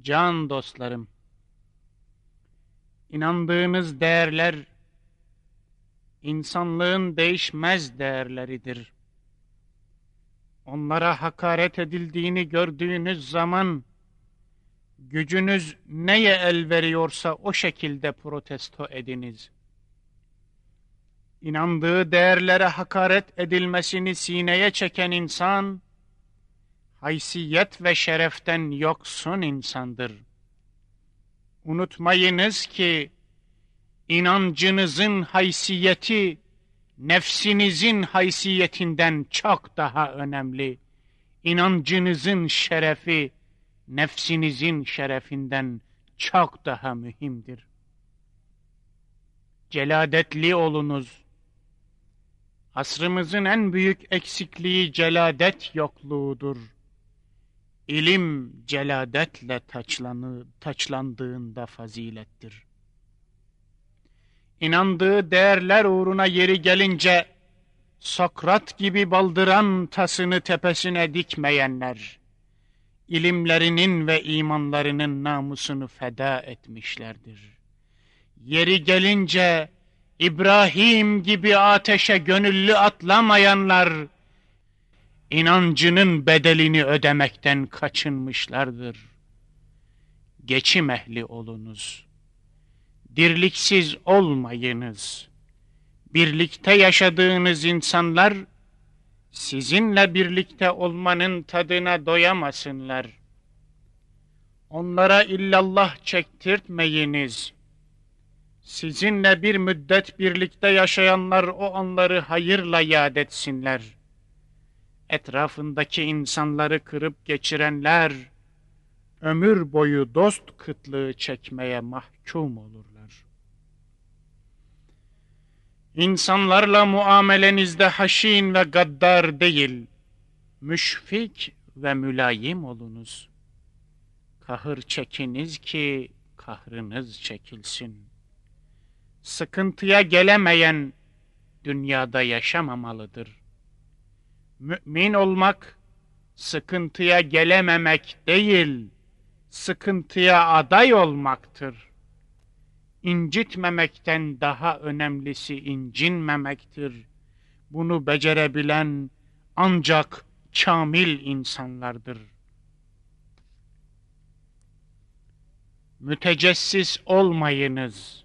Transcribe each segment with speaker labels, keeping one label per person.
Speaker 1: Can dostlarım, inandığınız değerler insanlığın değişmez değerleridir. Onlara hakaret edildiğini gördüğünüz zaman gücünüz neye el veriyorsa o şekilde protesto ediniz. İnandığı değerlere hakaret edilmesini sineye çeken insan, haysiyet ve şereften yoksun insandır. Unutmayınız ki inancınızın haysiyeti nefsinizin haysiyetinden çok daha önemli. İnancınızın şerefi nefsinizin şerefinden çok daha mühimdir. Celadetli olunuz. Asrımızın en büyük eksikliği celadet yokluğudur. İlim celadetle taçlanı, taçlandığında fazilettir. İnandığı değerler uğruna yeri gelince Sokrat gibi baldıran tasını tepesine dikmeyenler, ilimlerinin ve imanlarının namusunu feda etmişlerdir. Yeri gelince İbrahim gibi ateşe gönüllü atlamayanlar, inancının bedelini ödemekten kaçınmışlardır. Geçim ehli olunuz. Dirliksiz olmayınız. Birlikte yaşadığınız insanlar, sizinle birlikte olmanın tadına doyamasınlar. Onlara illallah çektirtmeyiniz. Sizinle bir müddet birlikte yaşayanlar o anları hayırla yad etsinler.'' Etrafındaki insanları kırıp geçirenler ömür boyu dost kıtlığı çekmeye mahkum olurlar. İnsanlarla muamelenizde haşin ve gaddar değil, müşfik ve mülayim olunuz. Kahır çekiniz ki kahrınız çekilsin. Sıkıntıya gelemeyen dünyada yaşamamalıdır Mümin olmak sıkıntıya gelememek değil, sıkıntıya aday olmaktır. İncitmemekten daha önemlisi incinmemektir. Bunu becerebilen ancak kamil insanlardır. Mütecessis olmayınız.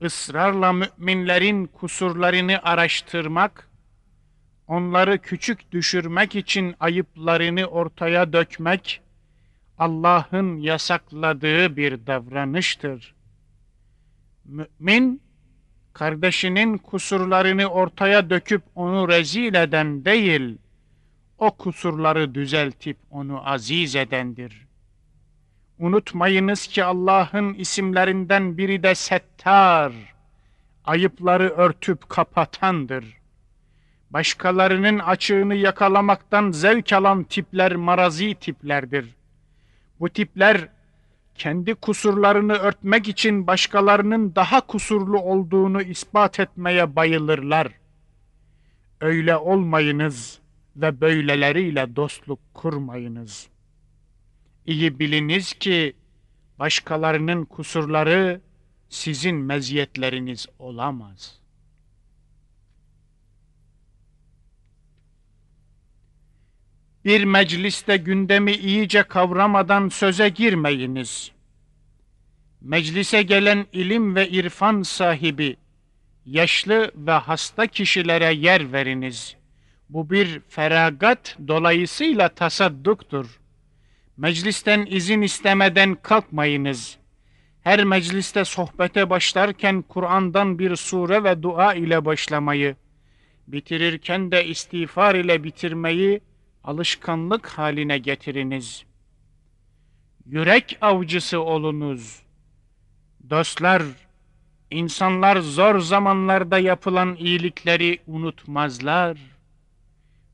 Speaker 1: Israrla müminlerin kusurlarını araştırmak, onları küçük düşürmek için ayıplarını ortaya dökmek, Allah'ın yasakladığı bir davranıştır. Mümin, kardeşinin kusurlarını ortaya döküp onu rezil eden değil, o kusurları düzeltip onu aziz edendir. Unutmayınız ki Allah'ın isimlerinden biri de Settar, ayıpları örtüp kapatandır.'' Başkalarının açığını yakalamaktan zevk alan tipler marazi tiplerdir. Bu tipler kendi kusurlarını örtmek için başkalarının daha kusurlu olduğunu ispat etmeye bayılırlar. Öyle olmayınız ve böyleleriyle dostluk kurmayınız. İyi biliniz ki başkalarının kusurları sizin meziyetleriniz olamaz.'' Bir mecliste gündemi iyice kavramadan söze girmeyiniz. Meclise gelen ilim ve irfan sahibi, yaşlı ve hasta kişilere yer veriniz. Bu bir feragat dolayısıyla tasadduktur. Meclisten izin istemeden kalkmayınız. Her mecliste sohbete başlarken Kur'an'dan bir sure ve dua ile başlamayı, bitirirken de istiğfar ile bitirmeyi alışkanlık haline getiriniz. Yürek avcısı olunuz. Dostlar, insanlar zor zamanlarda yapılan iyilikleri unutmazlar.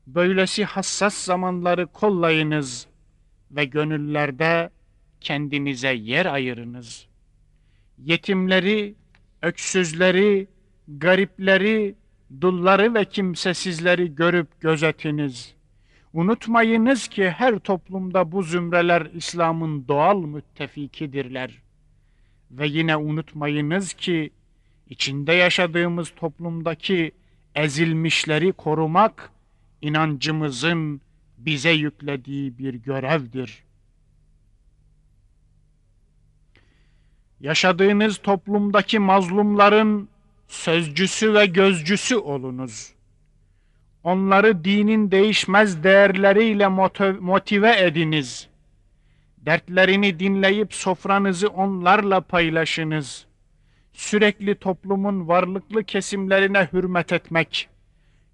Speaker 1: Böylesi hassas zamanları kollayınız ve gönüllerde kendinize yer ayırınız. Yetimleri, öksüzleri, garipleri, dulları ve kimsesizleri görüp gözetiniz.'' Unutmayınız ki her toplumda bu zümreler İslam'ın doğal müttefikidirler. Ve yine unutmayınız ki içinde yaşadığımız toplumdaki ezilmişleri korumak inancımızın bize yüklediği bir görevdir. Yaşadığınız toplumdaki mazlumların sözcüsü ve gözcüsü olunuz. Onları dinin değişmez değerleriyle motive ediniz. Dertlerini dinleyip sofranızı onlarla paylaşınız. Sürekli toplumun varlıklı kesimlerine hürmet etmek,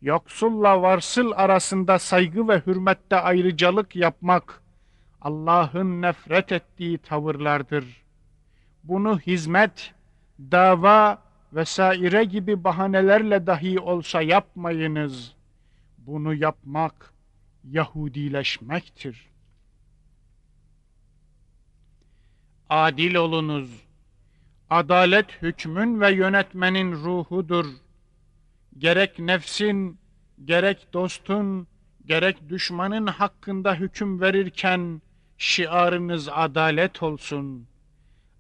Speaker 1: yoksulla varsıl arasında saygı ve hürmette ayrıcalık yapmak, Allah'ın nefret ettiği tavırlardır. Bunu hizmet, dava vesaire gibi bahanelerle dahi olsa yapmayınız. Bunu yapmak Yahudileşmektir. Adil olunuz. Adalet hükmün ve yönetmenin ruhudur. Gerek nefsin, gerek dostun, gerek düşmanın hakkında hüküm verirken şiarınız adalet olsun.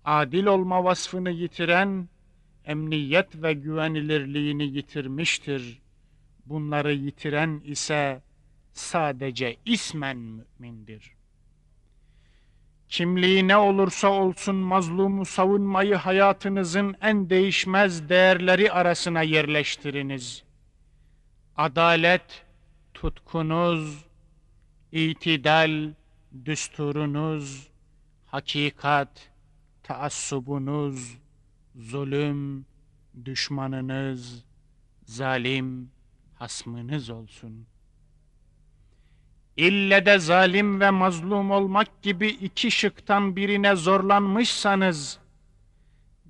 Speaker 1: Adil olma vasfını yitiren emniyet ve güvenilirliğini yitirmiştir. Bunları yitiren ise sadece ismen mümindir. Kimliği ne olursa olsun mazlumu savunmayı hayatınızın en değişmez değerleri arasına yerleştiriniz. Adalet, tutkunuz, itidal, düsturunuz, hakikat, taassubunuz, zulüm, düşmanınız, zalim, hasmınız olsun. İlle de zalim ve mazlum olmak gibi iki şıktan birine zorlanmışsanız,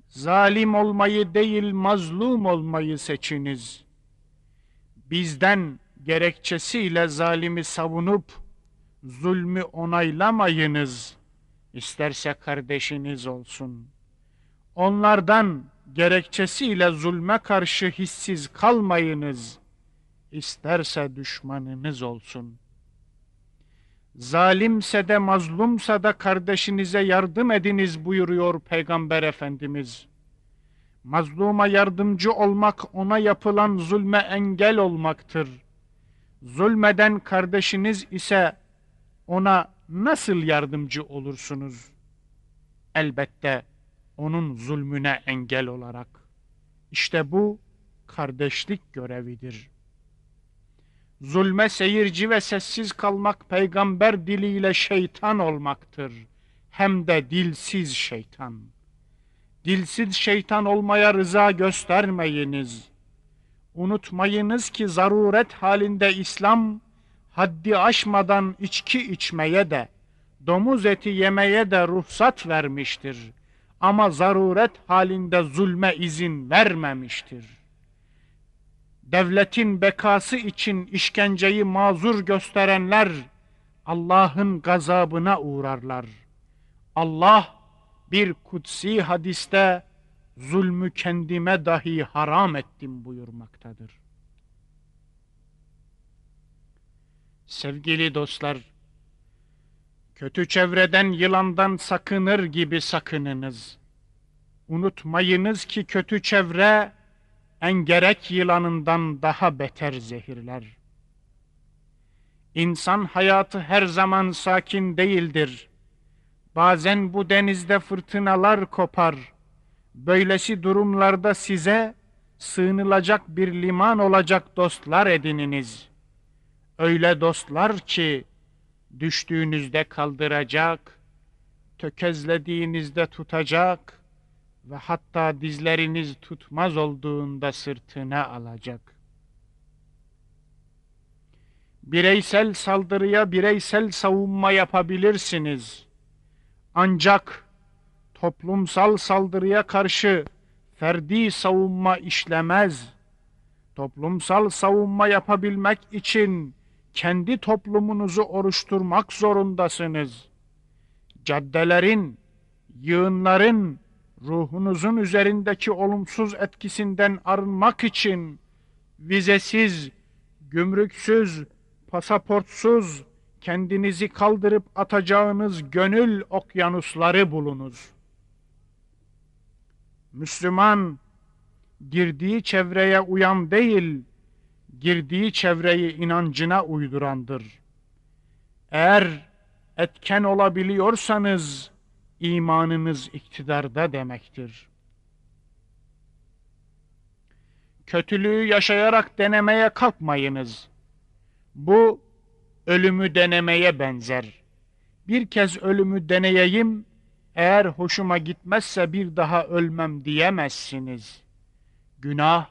Speaker 1: zalim olmayı değil mazlum olmayı seçiniz. Bizden gerekçesiyle zalimi savunup, zulmü onaylamayınız. İsterse kardeşiniz olsun.'' Onlardan gerekçesiyle zulme karşı hissiz kalmayınız. İsterse düşmanınız olsun. Zalimse de mazlumsa da kardeşinize yardım ediniz buyuruyor Peygamber Efendimiz. Mazluma yardımcı olmak ona yapılan zulme engel olmaktır. Zulmeden kardeşiniz ise ona nasıl yardımcı olursunuz? Elbette onun zulmüne engel olarak. İşte bu kardeşlik görevidir. Zulme seyirci ve sessiz kalmak peygamber diliyle şeytan olmaktır. Hem de dilsiz şeytan. Dilsiz şeytan olmaya rıza göstermeyiniz. Unutmayınız ki zaruret halinde İslam haddi aşmadan içki içmeye de, domuz eti yemeye de ruhsat vermiştir.'' ama zaruret halinde zulme izin vermemiştir. Devletin bekası için işkenceyi mazur gösterenler Allah'ın gazabına uğrarlar. Allah bir kutsi hadiste zulmü kendime dahi haram ettim buyurmaktadır. Sevgili dostlar, Kötü çevreden yılandan sakınır gibi sakınınız. Unutmayınız ki kötü çevre en gerek yılanından daha beter zehirler. İnsan hayatı her zaman sakin değildir. Bazen bu denizde fırtınalar kopar. Böylesi durumlarda size sığınılacak bir liman olacak dostlar edininiz. Öyle dostlar ki düştüğünüzde kaldıracak, tökezlediğinizde tutacak ve hatta dizleriniz tutmaz olduğunda sırtına alacak. Bireysel saldırıya bireysel savunma yapabilirsiniz. Ancak toplumsal saldırıya karşı ferdi savunma işlemez. Toplumsal savunma yapabilmek için kendi toplumunuzu oluşturmak zorundasınız. Caddelerin, yığınların, ruhunuzun üzerindeki olumsuz etkisinden arınmak için vizesiz, gümrüksüz, pasaportsuz kendinizi kaldırıp atacağınız gönül okyanusları bulunuz. Müslüman girdiği çevreye uyan değil, girdiği çevreyi inancına uydurandır. Eğer etken olabiliyorsanız imanınız iktidarda demektir. Kötülüğü yaşayarak denemeye kalkmayınız. Bu ölümü denemeye benzer. Bir kez ölümü deneyeyim, eğer hoşuma gitmezse bir daha ölmem diyemezsiniz. Günah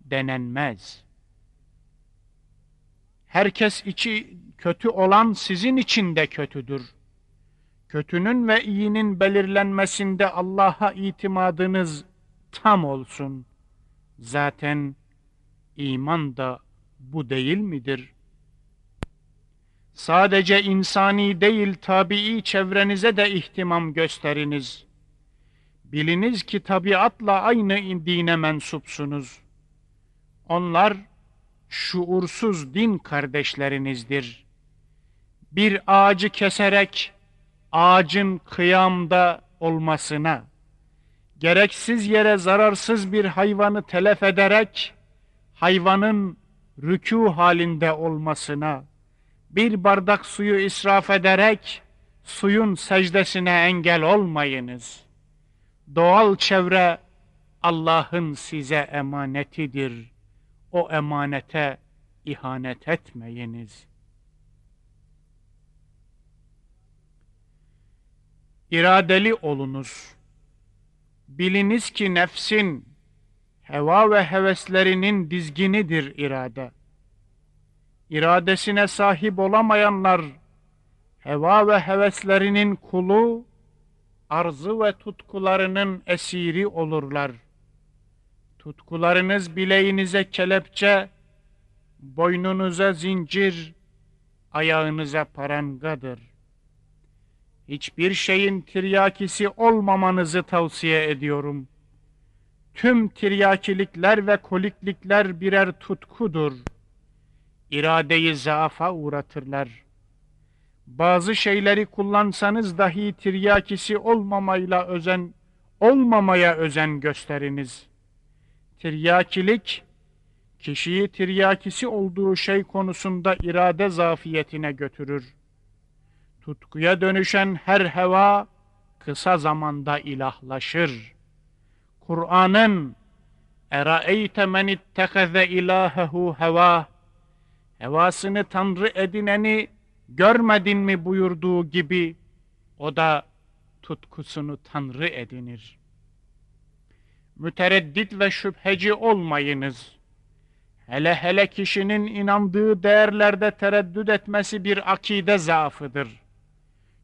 Speaker 1: denenmez. Herkes içi kötü olan sizin için de kötüdür. Kötünün ve iyinin belirlenmesinde Allah'a itimadınız tam olsun. Zaten iman da bu değil midir? Sadece insani değil tabii çevrenize de ihtimam gösteriniz. Biliniz ki tabiatla aynı dine mensupsunuz. Onlar şuursuz din kardeşlerinizdir. Bir ağacı keserek ağacın kıyamda olmasına, gereksiz yere zararsız bir hayvanı telef ederek hayvanın rükû halinde olmasına, bir bardak suyu israf ederek suyun secdesine engel olmayınız. Doğal çevre Allah'ın size emanetidir. O emanete ihanet etmeyiniz. İradeli olunuz. Biliniz ki nefsin, heva ve heveslerinin dizginidir irade iradesine sahip olamayanlar, heva ve heveslerinin kulu, arzı ve tutkularının esiri olurlar. Tutkularınız bileğinize kelepçe, boynunuza zincir, ayağınıza parangadır. Hiçbir şeyin tiryakisi olmamanızı tavsiye ediyorum. Tüm tiryakilikler ve koliklikler birer tutkudur.'' iradeyi zaafa uğratırlar. Bazı şeyleri kullansanız dahi tiryakisi olmamayla özen, olmamaya özen gösteriniz. Tiryakilik, kişiyi tiryakisi olduğu şey konusunda irade zafiyetine götürür. Tutkuya dönüşen her heva kısa zamanda ilahlaşır. Kur'an'ın Eraeyte men itteheze ilahehu heva Hevasını tanrı edineni görmedin mi buyurduğu gibi o da tutkusunu tanrı edinir. Mütereddit ve şüpheci olmayınız. Hele hele kişinin inandığı değerlerde tereddüt etmesi bir akide zaafıdır.''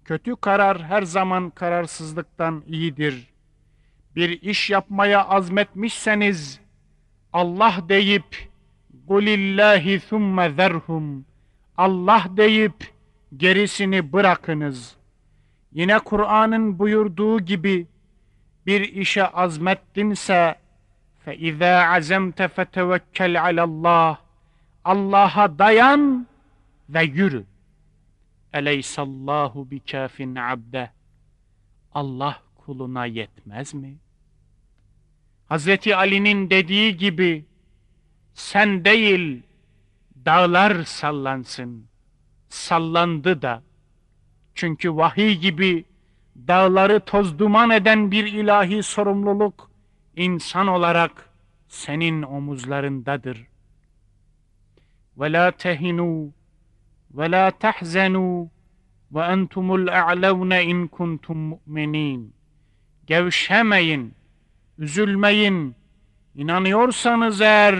Speaker 1: Kötü karar her zaman kararsızlıktan iyidir. Bir iş yapmaya azmetmişseniz Allah deyip Kulillahi thumme zerhum. Allah deyip gerisini bırakınız. Yine Kur'an'ın buyurduğu gibi bir işe azmettinse فَاِذَا عَزَمْتَ فَتَوَكَّلْ عَلَى اللّٰهِ Allah'a dayan ve yürü. Eleysallahu bikafin abde. Allah kuluna yetmez mi? Hazreti Ali'nin dediği gibi sen değil dağlar sallansın. Sallandı da. Çünkü vahiy gibi dağları toz duman eden bir ilahi sorumluluk insan olarak senin omuzlarındadır. Ve la tehinu ve la tahzenu ve entumul a'levne in kuntum mu'minin. Gevşemeyin, üzülmeyin. İnanıyorsanız eğer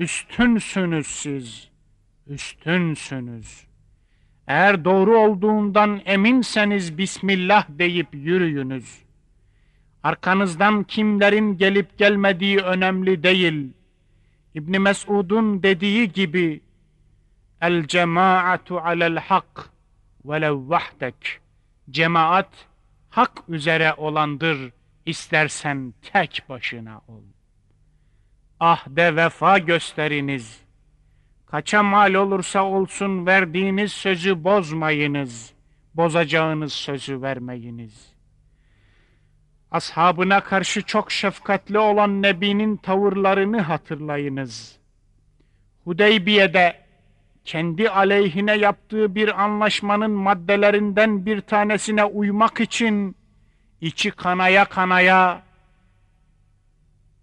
Speaker 1: Üstünsünüz siz, üstünsünüz. Eğer doğru olduğundan eminseniz Bismillah deyip yürüyünüz. Arkanızdan kimlerin gelip gelmediği önemli değil. İbn Mesud'un dediği gibi El cemaatu alel hak velev vahdek. Cemaat hak üzere olandır. İstersen tek başına ol ahde vefa gösteriniz. Kaça mal olursa olsun verdiğiniz sözü bozmayınız. Bozacağınız sözü vermeyiniz. Ashabına karşı çok şefkatli olan Nebi'nin tavırlarını hatırlayınız. Hudeybiye'de kendi aleyhine yaptığı bir anlaşmanın maddelerinden bir tanesine uymak için içi kanaya kanaya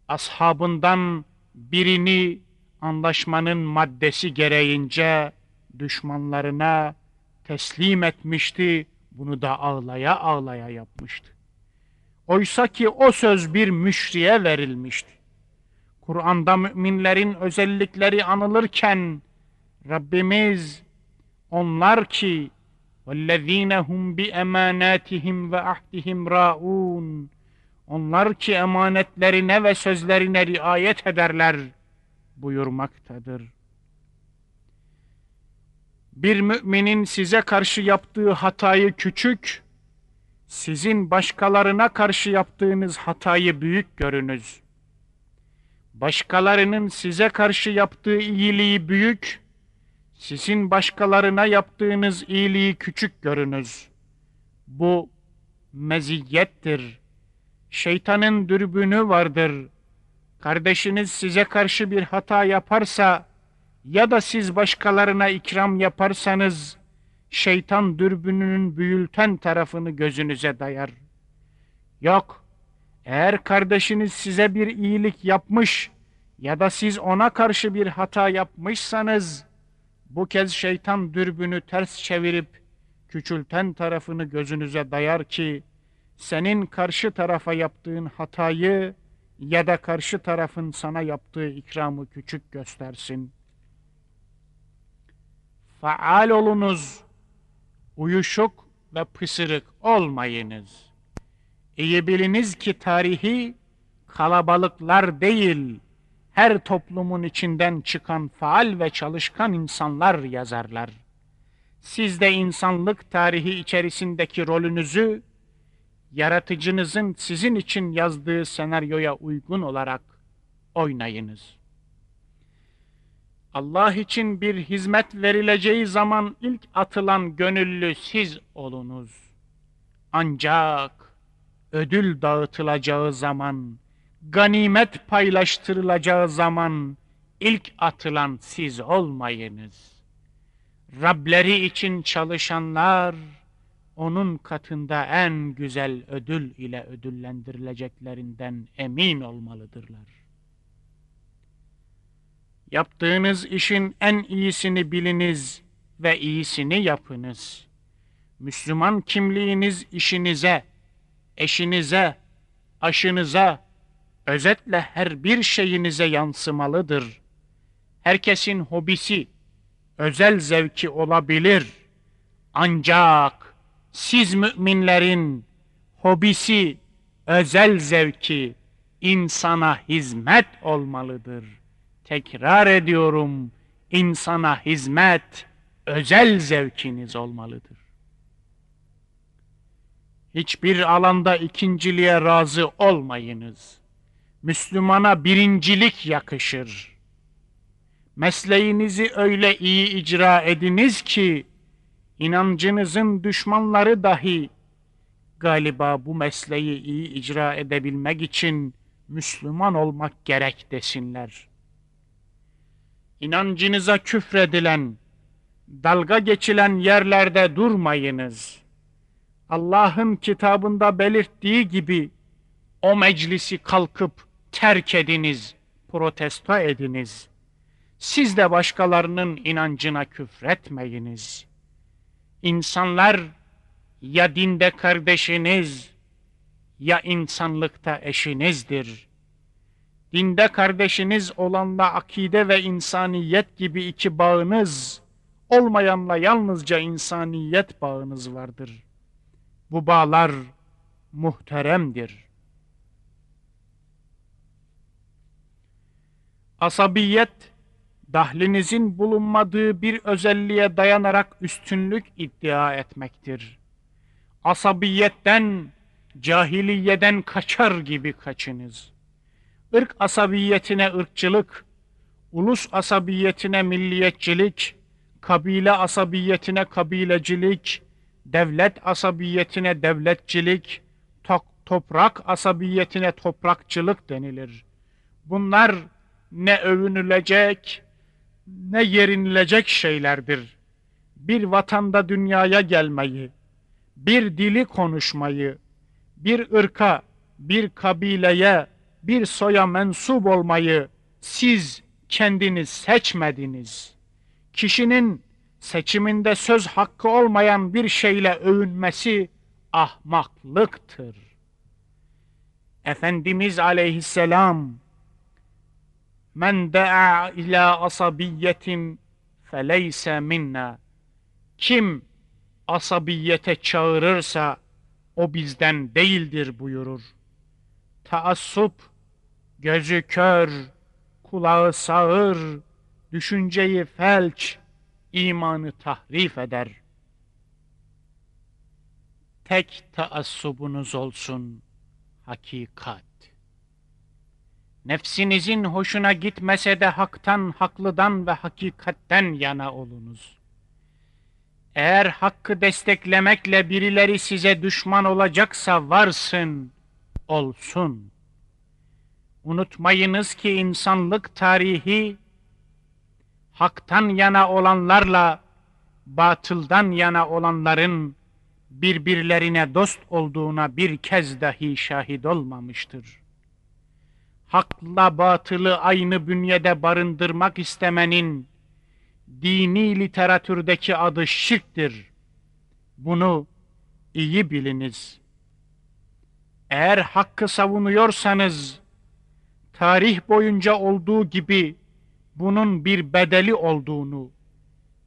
Speaker 1: ashabından birini anlaşmanın maddesi gereğince düşmanlarına teslim etmişti. Bunu da ağlaya ağlaya yapmıştı. Oysa ki o söz bir müşriye verilmişti. Kur'an'da müminlerin özellikleri anılırken Rabbimiz onlar ki وَالَّذ۪ينَ هُمْ بِاَمَانَاتِهِمْ وَاَحْدِهِمْ رَاءُونَ Onlar ki emanetlerine ve sözlerine riayet ederler buyurmaktadır. Bir müminin size karşı yaptığı hatayı küçük, sizin başkalarına karşı yaptığınız hatayı büyük görünüz. Başkalarının size karşı yaptığı iyiliği büyük, sizin başkalarına yaptığınız iyiliği küçük görünüz. Bu meziyettir. Şeytanın dürbünü vardır. Kardeşiniz size karşı bir hata yaparsa ya da siz başkalarına ikram yaparsanız şeytan dürbününün büyülten tarafını gözünüze dayar. Yok, eğer kardeşiniz size bir iyilik yapmış ya da siz ona karşı bir hata yapmışsanız, bu kez şeytan dürbünü ters çevirip küçülten tarafını gözünüze dayar ki, senin karşı tarafa yaptığın hatayı ya da karşı tarafın sana yaptığı ikramı küçük göstersin. Faal olunuz, uyuşuk ve pısırık olmayınız. İyi biliniz ki tarihi kalabalıklar değil, her toplumun içinden çıkan faal ve çalışkan insanlar yazarlar. Siz de insanlık tarihi içerisindeki rolünüzü yaratıcınızın sizin için yazdığı senaryoya uygun olarak oynayınız. Allah için bir hizmet verileceği zaman ilk atılan gönüllü siz olunuz. Ancak ödül dağıtılacağı zaman, ganimet paylaştırılacağı zaman ilk atılan siz olmayınız. Rableri için çalışanlar, onun katında en güzel ödül ile ödüllendirileceklerinden emin olmalıdırlar. Yaptığınız işin en iyisini biliniz ve iyisini yapınız. Müslüman kimliğiniz işinize, eşinize, aşınıza, özetle her bir şeyinize yansımalıdır. Herkesin hobisi, özel zevki olabilir. Ancak siz müminlerin hobisi, özel zevki insana hizmet olmalıdır. Tekrar ediyorum, insana hizmet özel zevkiniz olmalıdır. Hiçbir alanda ikinciliğe razı olmayınız. Müslümana birincilik yakışır. Mesleğinizi öyle iyi icra ediniz ki inancınızın düşmanları dahi galiba bu mesleği iyi icra edebilmek için Müslüman olmak gerek desinler. İnancınıza küfredilen, dalga geçilen yerlerde durmayınız. Allah'ın kitabında belirttiği gibi o meclisi kalkıp terk ediniz, protesto ediniz. Siz de başkalarının inancına küfretmeyiniz.'' İnsanlar ya dinde kardeşiniz ya insanlıkta eşinizdir. Dinde kardeşiniz olanla akide ve insaniyet gibi iki bağınız, olmayanla yalnızca insaniyet bağınız vardır. Bu bağlar muhteremdir. Asabiyet, dahlinizin bulunmadığı bir özelliğe dayanarak üstünlük iddia etmektir. Asabiyetten, cahiliyeden kaçar gibi kaçınız. Irk asabiyetine ırkçılık, ulus asabiyetine milliyetçilik, kabile asabiyetine kabilecilik, devlet asabiyetine devletçilik, to toprak asabiyetine toprakçılık denilir. Bunlar ne övünülecek ne yerinilecek şeylerdir. Bir vatanda dünyaya gelmeyi, bir dili konuşmayı, bir ırka, bir kabileye, bir soya mensup olmayı siz kendiniz seçmediniz. Kişinin seçiminde söz hakkı olmayan bir şeyle övünmesi ahmaklıktır. Efendimiz aleyhisselam Men da'a ila asabiyetin feleyse minna Kim asabiyete çağırırsa o bizden değildir buyurur. Taassup, gözü kör, kulağı sağır, düşünceyi felç, imanı tahrif eder. Tek taassubunuz olsun hakikat. Nefsinizin hoşuna gitmese de haktan, haklıdan ve hakikatten yana olunuz. Eğer hakkı desteklemekle birileri size düşman olacaksa varsın, olsun. Unutmayınız ki insanlık tarihi haktan yana olanlarla batıldan yana olanların birbirlerine dost olduğuna bir kez dahi şahit olmamıştır. Hakla batılı aynı bünyede barındırmak istemenin dini literatürdeki adı şirktir. Bunu iyi biliniz. Eğer hakkı savunuyorsanız, tarih boyunca olduğu gibi bunun bir bedeli olduğunu,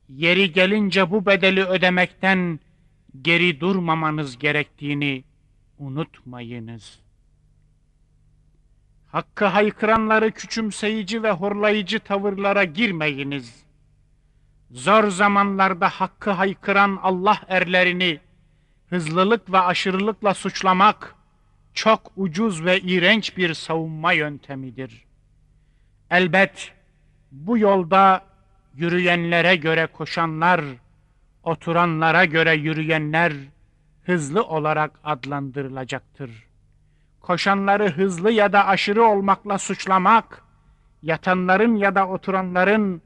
Speaker 1: yeri gelince bu bedeli ödemekten geri durmamanız gerektiğini unutmayınız. Hakkı haykıranları küçümseyici ve horlayıcı tavırlara girmeyiniz. Zor zamanlarda hakkı haykıran Allah erlerini hızlılık ve aşırılıkla suçlamak çok ucuz ve iğrenç bir savunma yöntemidir. Elbet bu yolda yürüyenlere göre koşanlar, oturanlara göre yürüyenler hızlı olarak adlandırılacaktır. Koşanları hızlı ya da aşırı olmakla suçlamak, yatanların ya da oturanların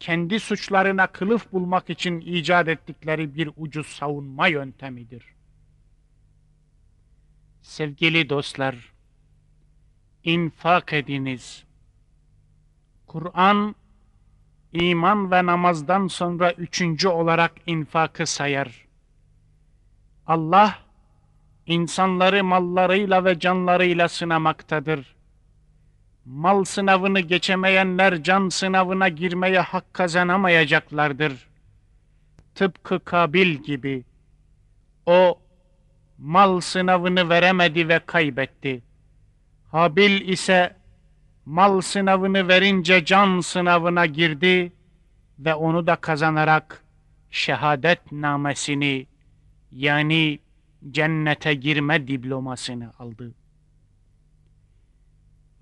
Speaker 1: kendi suçlarına kılıf bulmak için icat ettikleri bir ucuz savunma yöntemidir. Sevgili dostlar, infak ediniz. Kur'an, iman ve namazdan sonra üçüncü olarak infakı sayar. Allah, insanları mallarıyla ve canlarıyla sınamaktadır. Mal sınavını geçemeyenler can sınavına girmeye hak kazanamayacaklardır. Tıpkı Kabil gibi. O, mal sınavını veremedi ve kaybetti. Habil ise mal sınavını verince can sınavına girdi ve onu da kazanarak şehadet namesini yani cennete girme diplomasını aldı.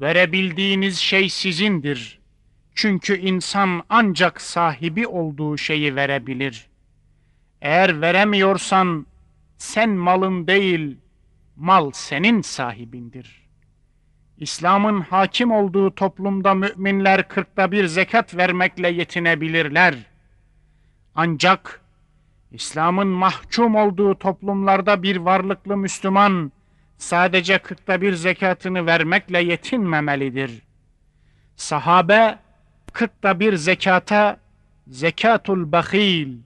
Speaker 1: Verebildiğiniz şey sizindir. Çünkü insan ancak sahibi olduğu şeyi verebilir. Eğer veremiyorsan sen malın değil, mal senin sahibindir. İslam'ın hakim olduğu toplumda müminler kırkta bir zekat vermekle yetinebilirler. Ancak İslam'ın mahkum olduğu toplumlarda bir varlıklı Müslüman sadece kırkta bir zekatını vermekle yetinmemelidir. Sahabe kırkta bir zekata zekatul bahil,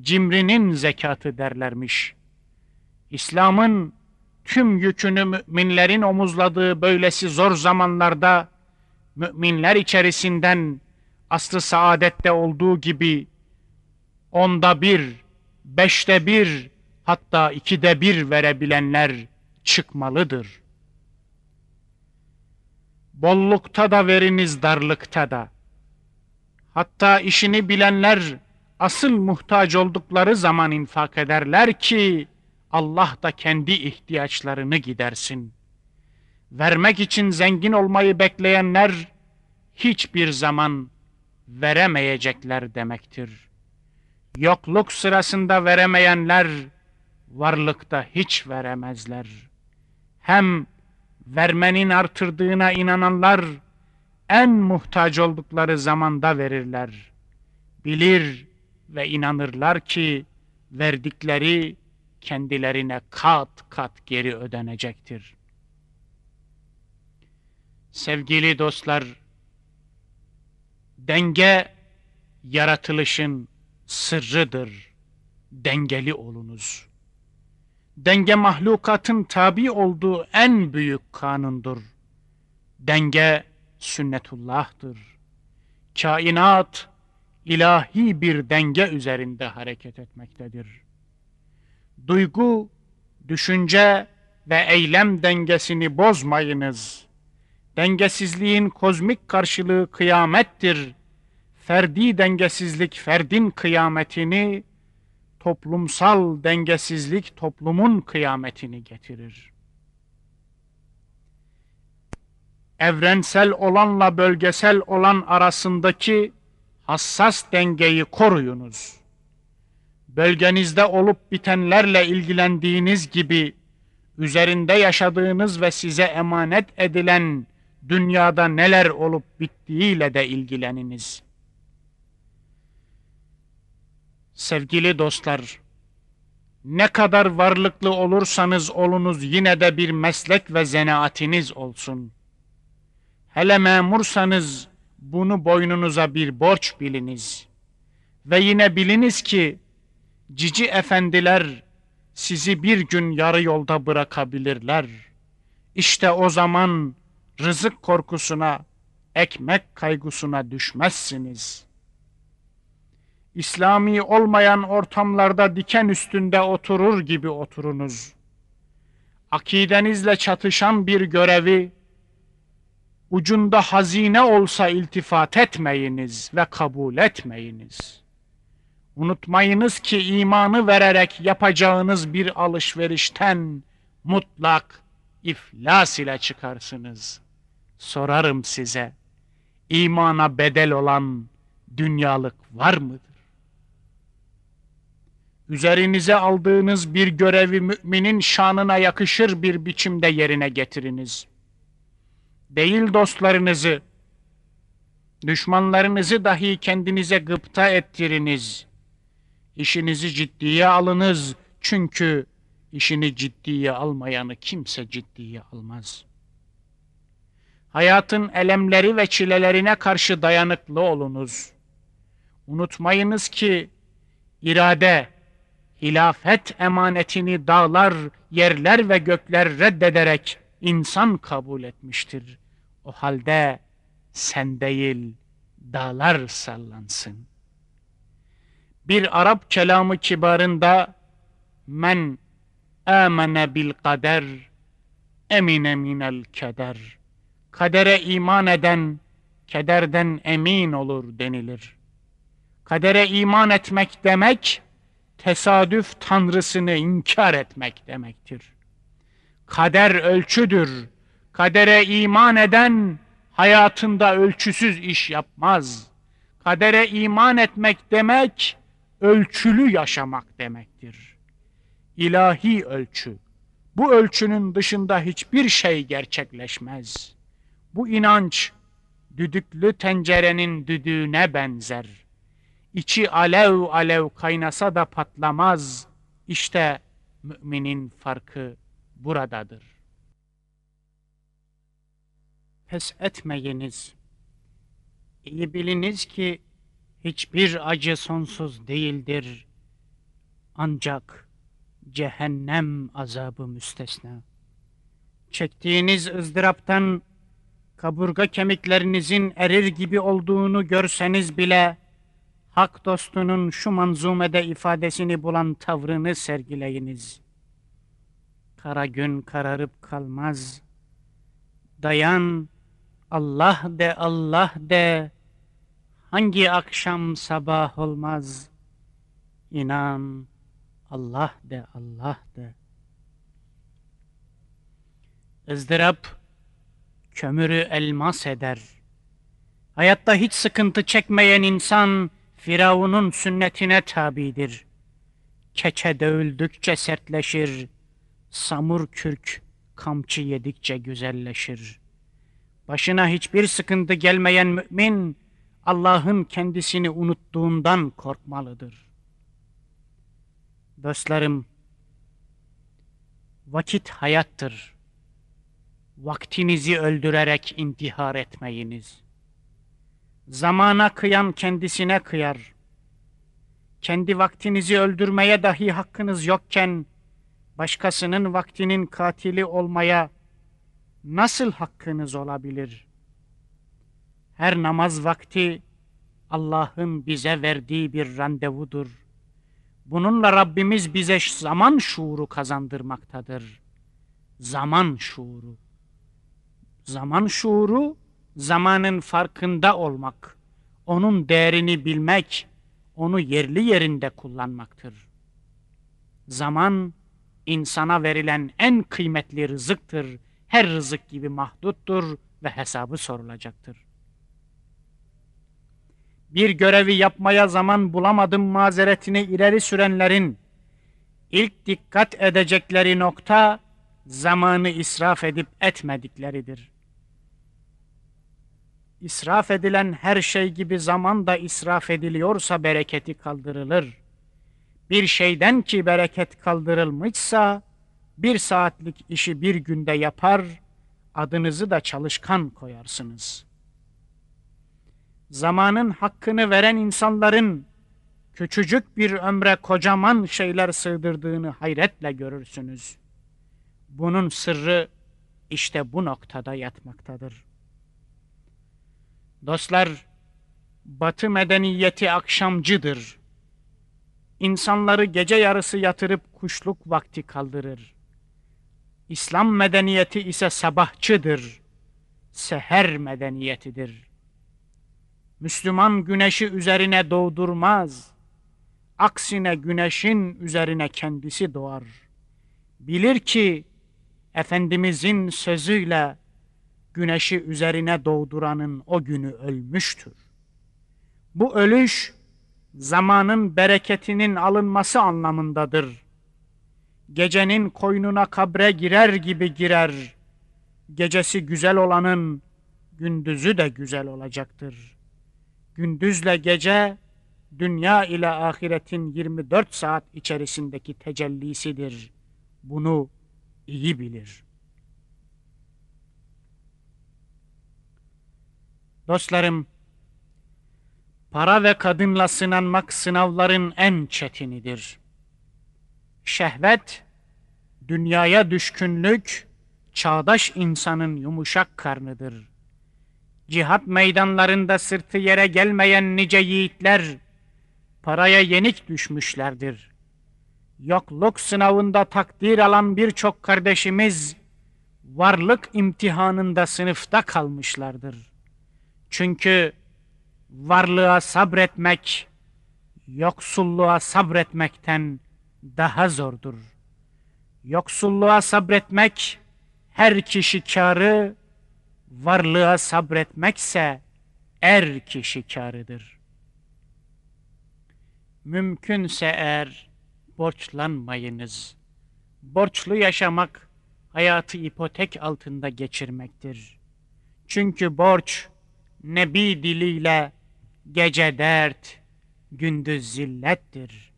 Speaker 1: cimrinin zekatı derlermiş. İslam'ın tüm yükünü müminlerin omuzladığı böylesi zor zamanlarda müminler içerisinden aslı saadette olduğu gibi onda bir, beşte bir, hatta ikide bir verebilenler çıkmalıdır. Bollukta da veriniz darlıkta da. Hatta işini bilenler asıl muhtaç oldukları zaman infak ederler ki Allah da kendi ihtiyaçlarını gidersin. Vermek için zengin olmayı bekleyenler hiçbir zaman veremeyecekler demektir. Yokluk sırasında veremeyenler varlıkta hiç veremezler. Hem vermenin artırdığına inananlar en muhtaç oldukları zamanda verirler. Bilir ve inanırlar ki verdikleri kendilerine kat kat geri ödenecektir. Sevgili dostlar, denge yaratılışın sırrıdır. Dengeli olunuz. Denge mahlukatın tabi olduğu en büyük kanundur. Denge sünnetullah'tır. Kainat ilahi bir denge üzerinde hareket etmektedir. Duygu, düşünce ve eylem dengesini bozmayınız. Dengesizliğin kozmik karşılığı kıyamettir. Ferdi dengesizlik ferdin kıyametini, toplumsal dengesizlik toplumun kıyametini getirir. Evrensel olanla bölgesel olan arasındaki hassas dengeyi koruyunuz. Bölgenizde olup bitenlerle ilgilendiğiniz gibi üzerinde yaşadığınız ve size emanet edilen dünyada neler olup bittiğiyle de ilgileniniz. Sevgili dostlar, ne kadar varlıklı olursanız olunuz yine de bir meslek ve zanaatiniz olsun. Hele memursanız bunu boynunuza bir borç biliniz. Ve yine biliniz ki cici efendiler sizi bir gün yarı yolda bırakabilirler. İşte o zaman rızık korkusuna, ekmek kaygısına düşmezsiniz. İslami olmayan ortamlarda diken üstünde oturur gibi oturunuz. Akidenizle çatışan bir görevi, ucunda hazine olsa iltifat etmeyiniz ve kabul etmeyiniz. Unutmayınız ki imanı vererek yapacağınız bir alışverişten mutlak iflas ile çıkarsınız. Sorarım size, imana bedel olan dünyalık var mıdır? Üzerinize aldığınız bir görevi müminin şanına yakışır bir biçimde yerine getiriniz.'' değil dostlarınızı, düşmanlarınızı dahi kendinize gıpta ettiriniz. İşinizi ciddiye alınız çünkü işini ciddiye almayanı kimse ciddiye almaz. Hayatın elemleri ve çilelerine karşı dayanıklı olunuz. Unutmayınız ki irade, hilafet emanetini dağlar, yerler ve gökler reddederek insan kabul etmiştir. O halde sen değil dağlar sallansın. Bir Arap kelamı kibarında men amene bil kader emine minel keder. Kadere iman eden kederden emin olur denilir. Kadere iman etmek demek tesadüf tanrısını inkar etmek demektir. Kader ölçüdür Kadere iman eden hayatında ölçüsüz iş yapmaz. Kadere iman etmek demek ölçülü yaşamak demektir. İlahi ölçü. Bu ölçünün dışında hiçbir şey gerçekleşmez. Bu inanç düdüklü tencerenin düdüğüne benzer. İçi alev alev kaynasa da patlamaz. İşte müminin farkı buradadır pes etmeyiniz. İyi biliniz ki hiçbir acı sonsuz değildir. Ancak cehennem azabı müstesna. Çektiğiniz ızdıraptan kaburga kemiklerinizin erir gibi olduğunu görseniz bile hak dostunun şu manzumede ifadesini bulan tavrını sergileyiniz. Kara gün kararıp kalmaz. Dayan, Allah de Allah de hangi akşam sabah olmaz inan Allah de Allah de ızdırap kömürü elmas eder Hayatta hiç sıkıntı çekmeyen insan Firavun'un sünnetine tabidir. Keçe dövüldükçe sertleşir, samur kürk kamçı yedikçe güzelleşir. Başına hiçbir sıkıntı gelmeyen mümin Allah'ın kendisini unuttuğundan korkmalıdır. Dostlarım, vakit hayattır. Vaktinizi öldürerek intihar etmeyiniz. Zamana kıyan kendisine kıyar. Kendi vaktinizi öldürmeye dahi hakkınız yokken, başkasının vaktinin katili olmaya nasıl hakkınız olabilir? Her namaz vakti Allah'ın bize verdiği bir randevudur. Bununla Rabbimiz bize zaman şuuru kazandırmaktadır. Zaman şuuru. Zaman şuuru, zamanın farkında olmak, onun değerini bilmek, onu yerli yerinde kullanmaktır. Zaman, insana verilen en kıymetli rızıktır. Her rızık gibi mahduttur ve hesabı sorulacaktır. Bir görevi yapmaya zaman bulamadım mazeretini ileri sürenlerin ilk dikkat edecekleri nokta zamanı israf edip etmedikleridir. İsraf edilen her şey gibi zaman da israf ediliyorsa bereketi kaldırılır. Bir şeyden ki bereket kaldırılmışsa bir saatlik işi bir günde yapar, adınızı da çalışkan koyarsınız. Zamanın hakkını veren insanların küçücük bir ömre kocaman şeyler sığdırdığını hayretle görürsünüz. Bunun sırrı işte bu noktada yatmaktadır. Dostlar, Batı medeniyeti akşamcıdır. İnsanları gece yarısı yatırıp kuşluk vakti kaldırır. İslam medeniyeti ise sabahçıdır. Seher medeniyetidir. Müslüman güneşi üzerine doğdurmaz. Aksine güneşin üzerine kendisi doğar. Bilir ki Efendimizin sözüyle güneşi üzerine doğduranın o günü ölmüştür. Bu ölüş zamanın bereketinin alınması anlamındadır. Gecenin koynuna kabre girer gibi girer. Gecesi güzel olanın gündüzü de güzel olacaktır. Gündüzle gece dünya ile ahiretin 24 saat içerisindeki tecellisidir. Bunu iyi bilir. Dostlarım, para ve kadınla sınanmak sınavların en çetinidir. Şehvet, dünyaya düşkünlük, çağdaş insanın yumuşak karnıdır. Cihat meydanlarında sırtı yere gelmeyen nice yiğitler, paraya yenik düşmüşlerdir. Yokluk sınavında takdir alan birçok kardeşimiz, varlık imtihanında sınıfta kalmışlardır.'' Çünkü varlığa sabretmek, yoksulluğa sabretmekten daha zordur. Yoksulluğa sabretmek her kişi karı, varlığa sabretmekse er kişi karıdır. Mümkünse eğer borçlanmayınız. Borçlu yaşamak hayatı ipotek altında geçirmektir. Çünkü borç Nebi diliyle gece dert, gündüz zillettir.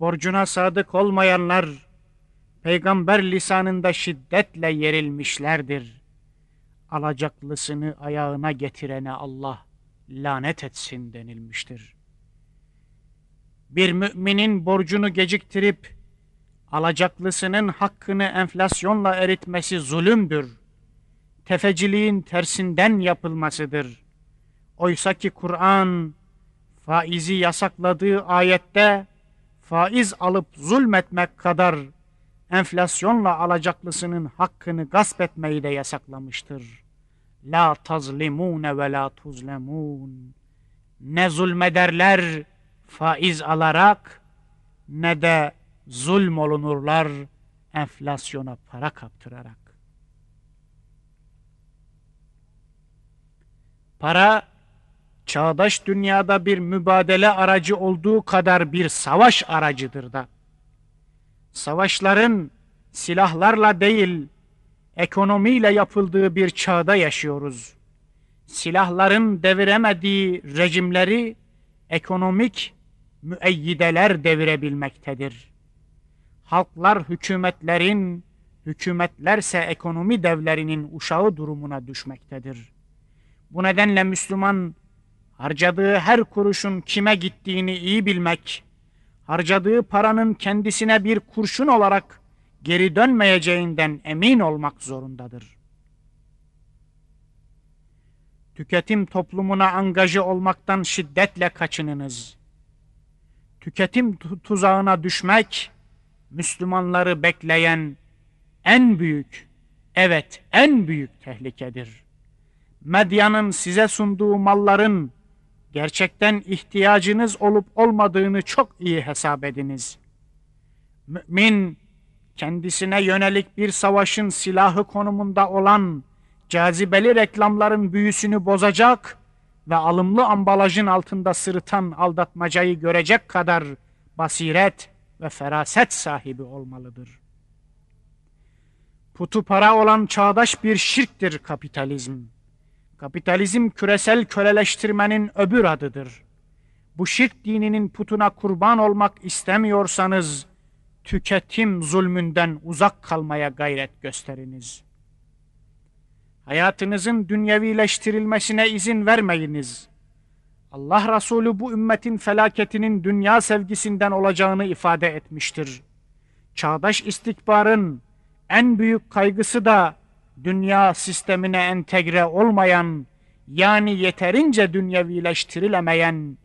Speaker 1: Borcuna sadık olmayanlar, peygamber lisanında şiddetle yerilmişlerdir. Alacaklısını ayağına getirene Allah lanet etsin denilmiştir. Bir müminin borcunu geciktirip, alacaklısının hakkını enflasyonla eritmesi zulümdür. Tefeciliğin tersinden yapılmasıdır. Oysa ki Kur'an faizi yasakladığı ayette faiz alıp zulmetmek kadar enflasyonla alacaklısının hakkını gasp etmeyi de yasaklamıştır. La tazlimune ve la tuzlemun. Ne zulmederler faiz alarak ne de zulm olunurlar enflasyona para kaptırarak. Para çağdaş dünyada bir mübadele aracı olduğu kadar bir savaş aracıdır da. Savaşların silahlarla değil, ekonomiyle yapıldığı bir çağda yaşıyoruz. Silahların deviremediği rejimleri ekonomik müeyyideler devirebilmektedir. Halklar hükümetlerin, hükümetlerse ekonomi devlerinin uşağı durumuna düşmektedir. Bu nedenle Müslüman harcadığı her kuruşun kime gittiğini iyi bilmek, harcadığı paranın kendisine bir kurşun olarak geri dönmeyeceğinden emin olmak zorundadır. Tüketim toplumuna angaje olmaktan şiddetle kaçınınız. Tüketim tuzağına düşmek, Müslümanları bekleyen en büyük, evet en büyük tehlikedir. Medyanın size sunduğu malların gerçekten ihtiyacınız olup olmadığını çok iyi hesap ediniz. Mümin, kendisine yönelik bir savaşın silahı konumunda olan cazibeli reklamların büyüsünü bozacak ve alımlı ambalajın altında sırıtan aldatmacayı görecek kadar basiret ve feraset sahibi olmalıdır. Putu para olan çağdaş bir şirktir kapitalizm. Kapitalizm küresel köleleştirmenin öbür adıdır. Bu şirk dininin putuna kurban olmak istemiyorsanız tüketim zulmünden uzak kalmaya gayret gösteriniz. Hayatınızın dünyevileştirilmesine izin vermeyiniz. Allah Resulü bu ümmetin felaketinin dünya sevgisinden olacağını ifade etmiştir. Çağdaş istikbarın en büyük kaygısı da dünya sistemine entegre olmayan, yani yeterince dünyevileştirilemeyen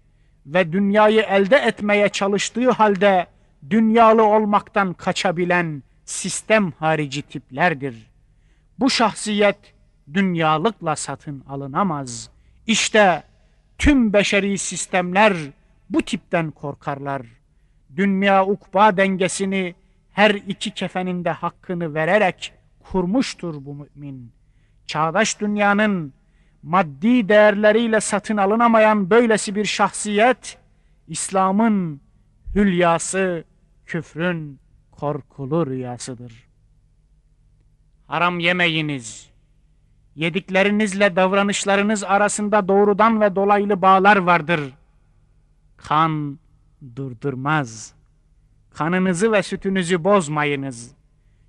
Speaker 1: ve dünyayı elde etmeye çalıştığı halde dünyalı olmaktan kaçabilen sistem harici tiplerdir. Bu şahsiyet dünyalıkla satın alınamaz. İşte tüm beşeri sistemler bu tipten korkarlar. Dünya ukba dengesini her iki kefeninde hakkını vererek kurmuştur bu mümin. Çağdaş dünyanın maddi değerleriyle satın alınamayan böylesi bir şahsiyet, İslam'ın hülyası, küfrün korkulu rüyasıdır. Haram yemeyiniz. Yediklerinizle davranışlarınız arasında doğrudan ve dolaylı bağlar vardır. Kan durdurmaz. Kanınızı ve sütünüzü bozmayınız.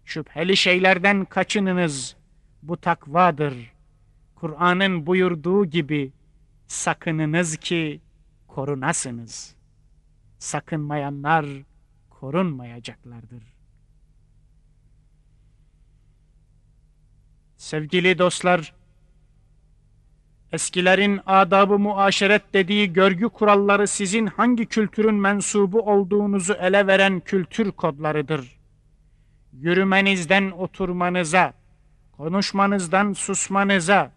Speaker 1: Şüpheli şeylerden kaçınınız. Bu takvadır. Kur'an'ın buyurduğu gibi sakınınız ki korunasınız. Sakınmayanlar korunmayacaklardır. Sevgili dostlar, eskilerin adabı muaşeret dediği görgü kuralları sizin hangi kültürün mensubu olduğunuzu ele veren kültür kodlarıdır. Yürümenizden oturmanıza, konuşmanızdan susmanıza,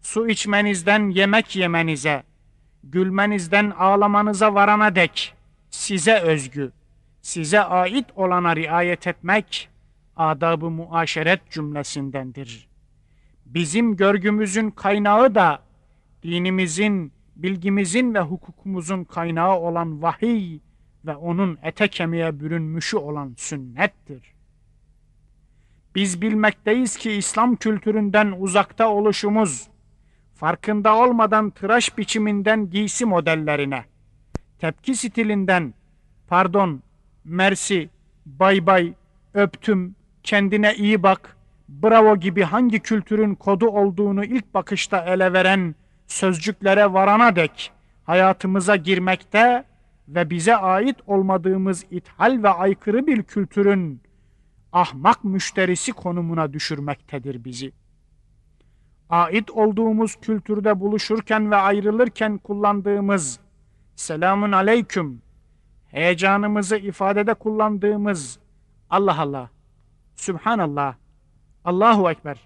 Speaker 1: su içmenizden yemek yemenize, gülmenizden ağlamanıza varana dek size özgü, size ait olana riayet etmek adabı muaşeret cümlesindendir. Bizim görgümüzün kaynağı da dinimizin, bilgimizin ve hukukumuzun kaynağı olan vahiy ve onun ete kemiğe bürünmüşü olan sünnettir. Biz bilmekteyiz ki İslam kültüründen uzakta oluşumuz, farkında olmadan tıraş biçiminden giysi modellerine, tepki stilinden, pardon, mersi, bay bay, öptüm, kendine iyi bak, bravo gibi hangi kültürün kodu olduğunu ilk bakışta ele veren sözcüklere varana dek hayatımıza girmekte ve bize ait olmadığımız ithal ve aykırı bir kültürün ahmak müşterisi konumuna düşürmektedir bizi. Ait olduğumuz kültürde buluşurken ve ayrılırken kullandığımız selamun aleyküm, heyecanımızı ifadede kullandığımız Allah Allah, Sübhanallah, Allahu Ekber,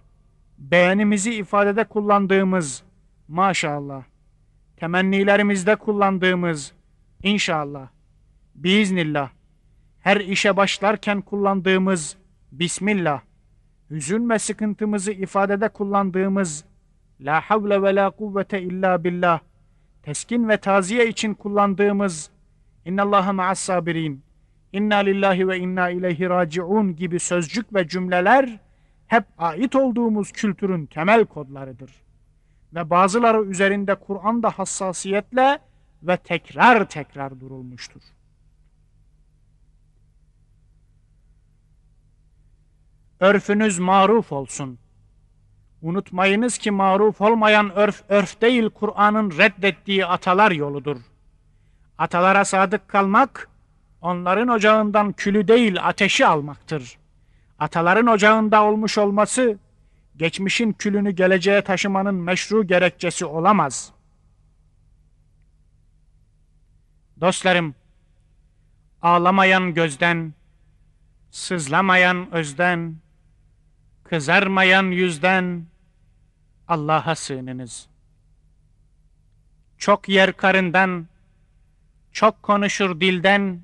Speaker 1: beğenimizi ifadede kullandığımız maşallah, temennilerimizde kullandığımız inşallah, biiznillah, her işe başlarken kullandığımız Bismillah, hüzün ve sıkıntımızı ifadede kullandığımız La havle ve la kuvvete illa billah, teskin ve taziye için kullandığımız İnnallaha ma'as sabirin, inna lillahi ve inna ileyhi raciun gibi sözcük ve cümleler hep ait olduğumuz kültürün temel kodlarıdır. Ve bazıları üzerinde Kur'an'da hassasiyetle ve tekrar tekrar durulmuştur. Örfünüz maruf olsun. Unutmayınız ki maruf olmayan örf, örf değil Kur'an'ın reddettiği atalar yoludur. Atalara sadık kalmak, onların ocağından külü değil ateşi almaktır. Ataların ocağında olmuş olması, geçmişin külünü geleceğe taşımanın meşru gerekçesi olamaz. Dostlarım, ağlamayan gözden, sızlamayan özden, kızarmayan yüzden Allah'a sığınınız. Çok yer karından, çok konuşur dilden,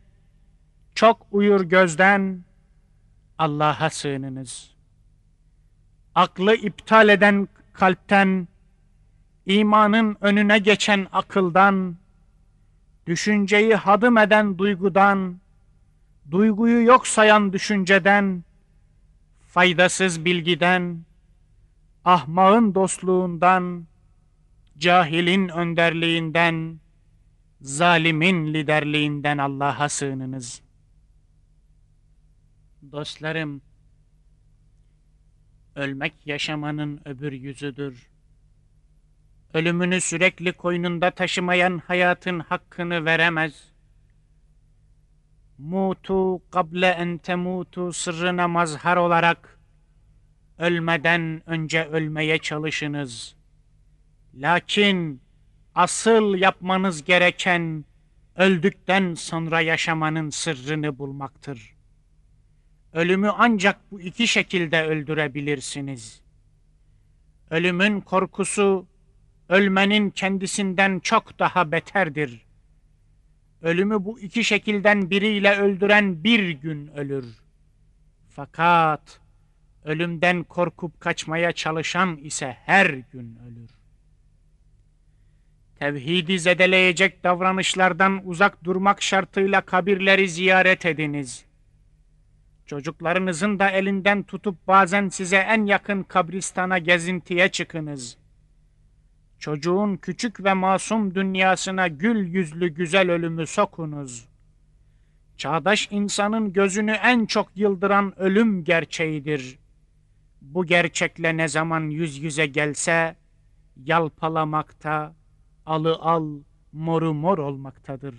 Speaker 1: çok uyur gözden Allah'a sığınınız. Aklı iptal eden kalpten, imanın önüne geçen akıldan, düşünceyi hadım eden duygudan, duyguyu yok sayan düşünceden, faydasız bilgiden, ahmağın dostluğundan, cahilin önderliğinden, zalimin liderliğinden Allah'a sığınınız. Dostlarım, ölmek yaşamanın öbür yüzüdür. Ölümünü sürekli koynunda taşımayan hayatın hakkını veremez. Mutu kable en temutu sırrına mazhar olarak ölmeden önce ölmeye çalışınız. Lakin asıl yapmanız gereken öldükten sonra yaşamanın sırrını bulmaktır. Ölümü ancak bu iki şekilde öldürebilirsiniz. Ölümün korkusu ölmenin kendisinden çok daha beterdir. Ölümü bu iki şekilden biriyle öldüren bir gün ölür. Fakat ölümden korkup kaçmaya çalışan ise her gün ölür. Tevhidi zedeleyecek davranışlardan uzak durmak şartıyla kabirleri ziyaret ediniz. Çocuklarınızın da elinden tutup bazen size en yakın kabristana gezintiye çıkınız. Çocuğun küçük ve masum dünyasına gül yüzlü güzel ölümü sokunuz. Çağdaş insanın gözünü en çok yıldıran ölüm gerçeğidir. Bu gerçekle ne zaman yüz yüze gelse yalpalamakta, alı al, moru mor olmaktadır.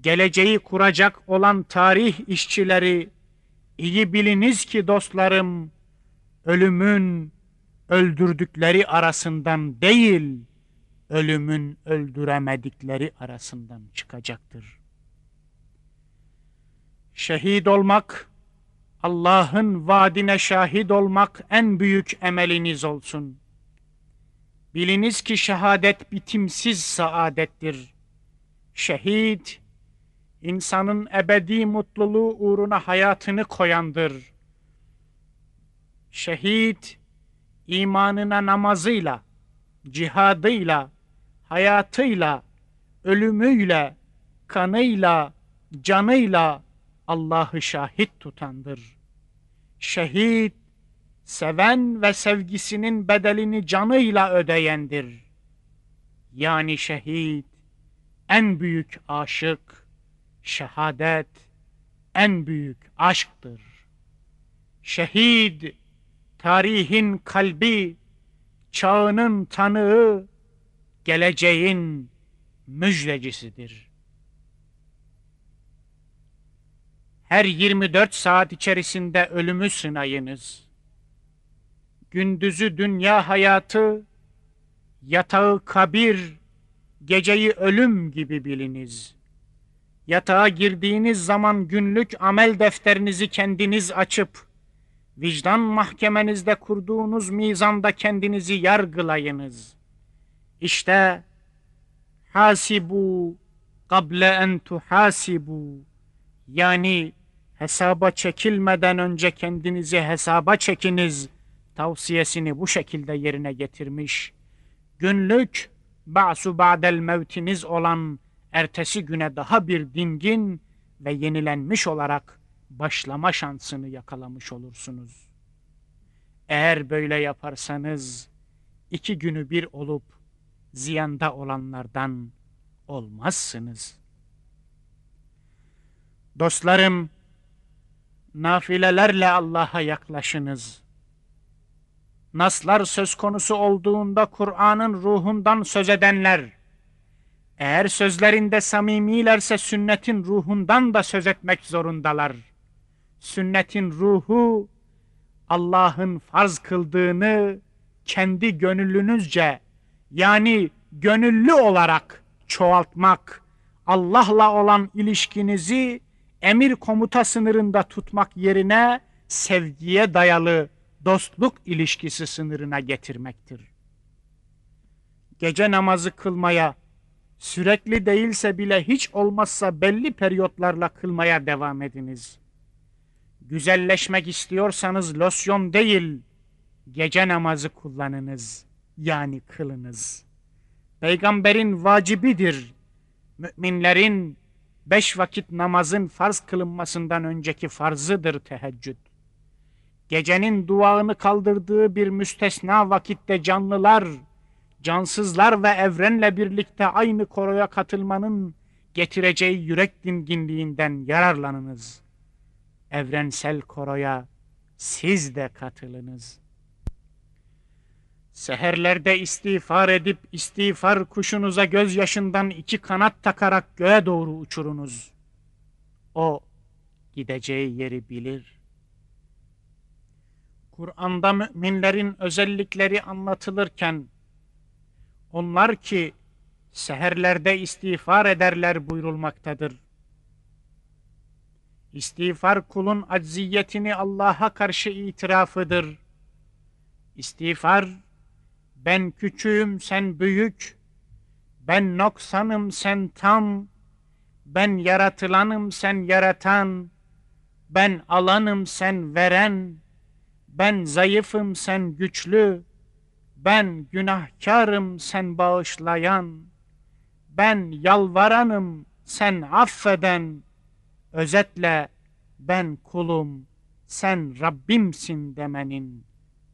Speaker 1: Geleceği kuracak olan tarih işçileri iyi biliniz ki dostlarım ölümün öldürdükleri arasından değil ölümün öldüremedikleri arasından çıkacaktır. Şehit olmak, Allah'ın vaadine şahit olmak en büyük emeliniz olsun.'' Biliniz ki şehadet bitimsiz saadettir. Şehit, insanın ebedi mutluluğu uğruna hayatını koyandır. Şehit, imanına namazıyla, cihadıyla, hayatıyla, ölümüyle, kanıyla, canıyla Allah'ı şahit tutandır. Şehit, seven ve sevgisinin bedelini canıyla ödeyendir. Yani şehit, en büyük aşık, şehadet, en büyük aşktır. Şehit, tarihin kalbi, çağının tanığı, geleceğin müjdecisidir. Her 24 saat içerisinde ölümü sınayınız gündüzü dünya hayatı, yatağı kabir, geceyi ölüm gibi biliniz. Yatağa girdiğiniz zaman günlük amel defterinizi kendiniz açıp, vicdan mahkemenizde kurduğunuz mizanda kendinizi yargılayınız. İşte hasibu kable en tuhasibu yani hesaba çekilmeden önce kendinizi hesaba çekiniz.'' tavsiyesini bu şekilde yerine getirmiş. Günlük ba'su ba'del mevtiniz olan ertesi güne daha bir dingin ve yenilenmiş olarak başlama şansını yakalamış olursunuz. Eğer böyle yaparsanız iki günü bir olup ziyanda olanlardan olmazsınız. Dostlarım, nafilelerle Allah'a yaklaşınız. Naslar söz konusu olduğunda Kur'an'ın ruhundan söz edenler, eğer sözlerinde samimilerse sünnetin ruhundan da söz etmek zorundalar. Sünnetin ruhu Allah'ın farz kıldığını kendi gönüllünüzce yani gönüllü olarak çoğaltmak, Allah'la olan ilişkinizi emir komuta sınırında tutmak yerine sevgiye dayalı dostluk ilişkisi sınırına getirmektir. Gece namazı kılmaya, sürekli değilse bile hiç olmazsa belli periyotlarla kılmaya devam ediniz. Güzelleşmek istiyorsanız losyon değil, gece namazı kullanınız, yani kılınız. Peygamberin vacibidir, müminlerin beş vakit namazın farz kılınmasından önceki farzıdır teheccüd. Gecenin duağını kaldırdığı bir müstesna vakitte canlılar, cansızlar ve evrenle birlikte aynı koroya katılmanın getireceği yürek dinginliğinden yararlanınız. Evrensel koroya siz de katılınız. Seherlerde istiğfar edip istiğfar kuşunuza gözyaşından iki kanat takarak göğe doğru uçurunuz. O gideceği yeri bilir. Kur'an'da müminlerin özellikleri anlatılırken onlar ki seherlerde istiğfar ederler buyurulmaktadır. İstiğfar kulun acziyetini Allah'a karşı itirafıdır. İstiğfar, ben küçüğüm sen büyük, ben noksanım sen tam, ben yaratılanım sen yaratan, ben alanım sen veren, ben zayıfım sen güçlü, ben günahkarım sen bağışlayan, ben yalvaranım sen affeden, özetle ben kulum sen Rabbimsin demenin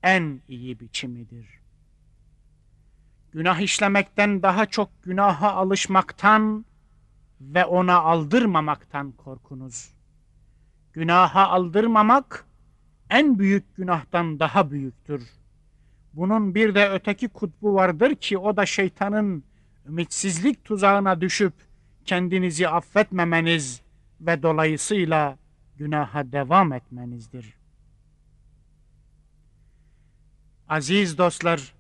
Speaker 1: en iyi biçimidir. Günah işlemekten daha çok günaha alışmaktan ve ona aldırmamaktan korkunuz. Günaha aldırmamak en büyük günahtan daha büyüktür.'' Bunun bir de öteki kutbu vardır ki o da şeytanın ümitsizlik tuzağına düşüp kendinizi affetmemeniz ve dolayısıyla günaha devam etmenizdir. Aziz dostlar,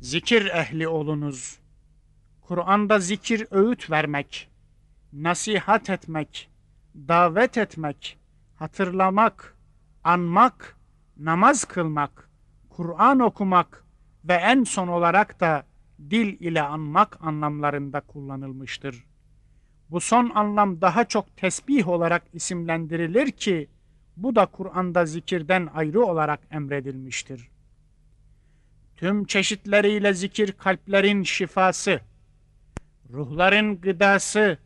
Speaker 1: zikir ehli olunuz. Kur'an'da zikir öğüt vermek, nasihat etmek, davet etmek, hatırlamak, anmak, namaz kılmak, Kur'an okumak ve en son olarak da dil ile anmak anlamlarında kullanılmıştır. Bu son anlam daha çok tesbih olarak isimlendirilir ki bu da Kur'an'da zikirden ayrı olarak emredilmiştir. Tüm çeşitleriyle zikir kalplerin şifası, ruhların gıdası,